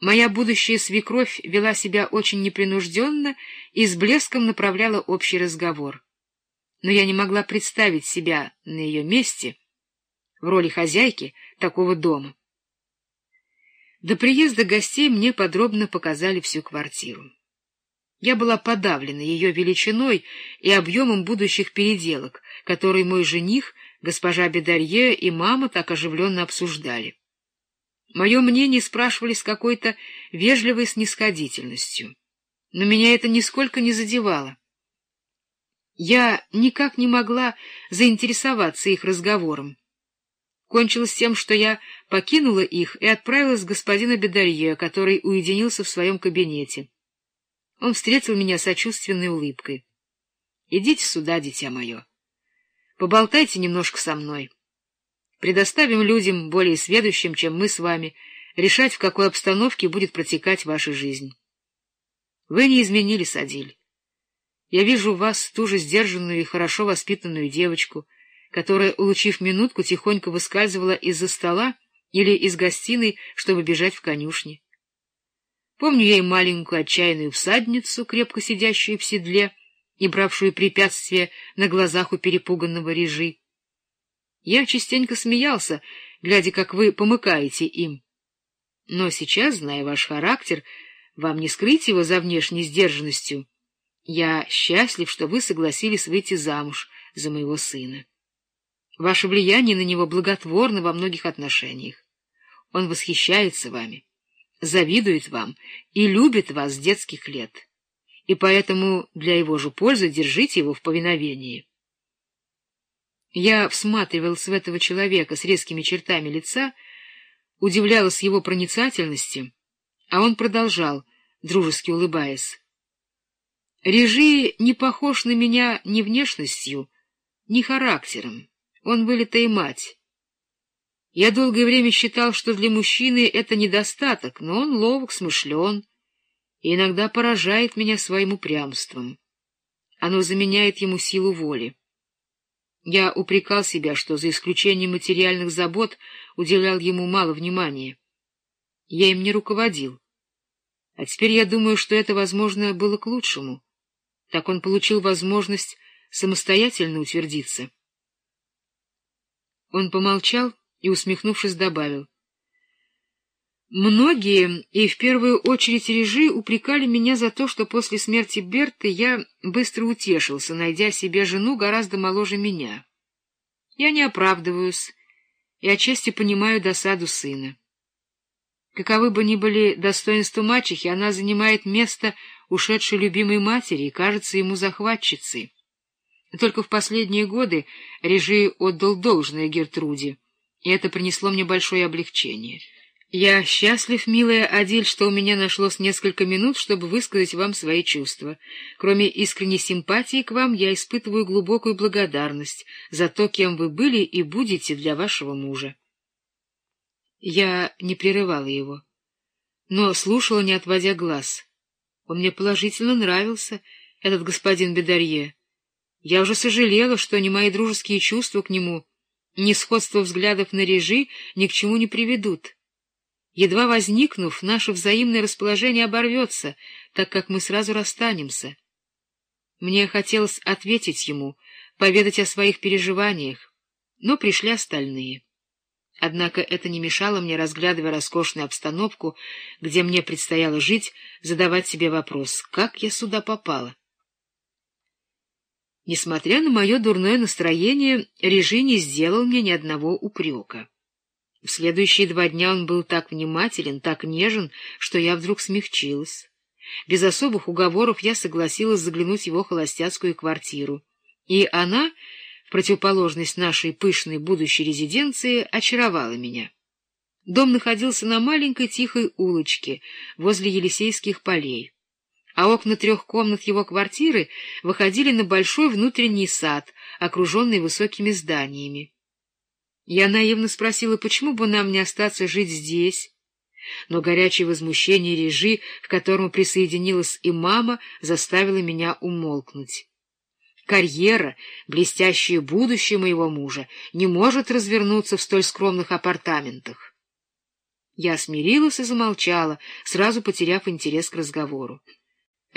Моя будущая свекровь вела себя очень непринужденно и с блеском направляла общий разговор. Но я не могла представить себя на ее месте в роли хозяйки такого дома. До приезда гостей мне подробно показали всю квартиру. Я была подавлена ее величиной и объемом будущих переделок, которые мой жених, госпожа Бедарье и мама так оживленно обсуждали. Мое мнение спрашивали с какой-то вежливой снисходительностью, но меня это нисколько не задевало. Я никак не могла заинтересоваться их разговором. Кончилось тем, что я покинула их и отправилась к господину Бедарье, который уединился в своем кабинете. Он встретил меня сочувственной улыбкой. — Идите сюда, дитя мое. Поболтайте немножко со мной. Предоставим людям, более сведущим, чем мы с вами, решать, в какой обстановке будет протекать ваша жизнь. Вы не изменили, Садиль. Я вижу в вас ту же сдержанную и хорошо воспитанную девочку, которая, улучив минутку, тихонько выскальзывала из-за стола или из гостиной, чтобы бежать в конюшни. Помню я и маленькую отчаянную всадницу, крепко сидящую в седле и бравшую препятствия на глазах у перепуганного режи. Я частенько смеялся, глядя, как вы помыкаете им. Но сейчас, зная ваш характер, вам не скрыть его за внешней сдержанностью. Я счастлив, что вы согласились выйти замуж за моего сына. Ваше влияние на него благотворно во многих отношениях. Он восхищается вами завидует вам и любит вас с детских лет, и поэтому для его же пользы держите его в повиновении. Я всматривалась в этого человека с резкими чертами лица, удивлялась его проницательности, а он продолжал, дружески улыбаясь. Режи не похож на меня ни внешностью, ни характером. Он вылитая мать. Я долгое время считал, что для мужчины это недостаток, но он ловок, смышлен и иногда поражает меня своим упрямством. Оно заменяет ему силу воли. Я упрекал себя, что за исключением материальных забот уделял ему мало внимания. Я им не руководил. А теперь я думаю, что это, возможно, было к лучшему. Так он получил возможность самостоятельно утвердиться. Он помолчал и, усмехнувшись, добавил. Многие, и в первую очередь Режи, упрекали меня за то, что после смерти Берты я быстро утешился, найдя себе жену гораздо моложе меня. Я не оправдываюсь и отчасти понимаю досаду сына. Каковы бы ни были достоинства мачехи, она занимает место ушедшей любимой матери и кажется ему захватчицей. Только в последние годы Режи отдал должное Гертруде — и это принесло мне большое облегчение. Я счастлив, милая Адиль, что у меня нашлось несколько минут, чтобы высказать вам свои чувства. Кроме искренней симпатии к вам, я испытываю глубокую благодарность за то, кем вы были и будете для вашего мужа. Я не прерывала его, но слушала, не отводя глаз. Он мне положительно нравился, этот господин Бедарье. Я уже сожалела, что ни мои дружеские чувства к нему Несходство взглядов на режи ни к чему не приведут. Едва возникнув, наше взаимное расположение оборвется, так как мы сразу расстанемся. Мне хотелось ответить ему, поведать о своих переживаниях, но пришли остальные. Однако это не мешало мне, разглядывая роскошную обстановку, где мне предстояло жить, задавать себе вопрос, как я сюда попала. Несмотря на мое дурное настроение, Режи не сделал мне ни одного упрека. В следующие два дня он был так внимателен, так нежен, что я вдруг смягчилась. Без особых уговоров я согласилась заглянуть в его холостяцкую квартиру. И она, в противоположность нашей пышной будущей резиденции, очаровала меня. Дом находился на маленькой тихой улочке возле Елисейских полей а окна трех комнат его квартиры выходили на большой внутренний сад, окруженный высокими зданиями. Я наивно спросила, почему бы нам не остаться жить здесь, но горячее возмущение режи, к которому присоединилась и мама, заставило меня умолкнуть. Карьера, блестящее будущее моего мужа, не может развернуться в столь скромных апартаментах. Я смирилась и замолчала, сразу потеряв интерес к разговору.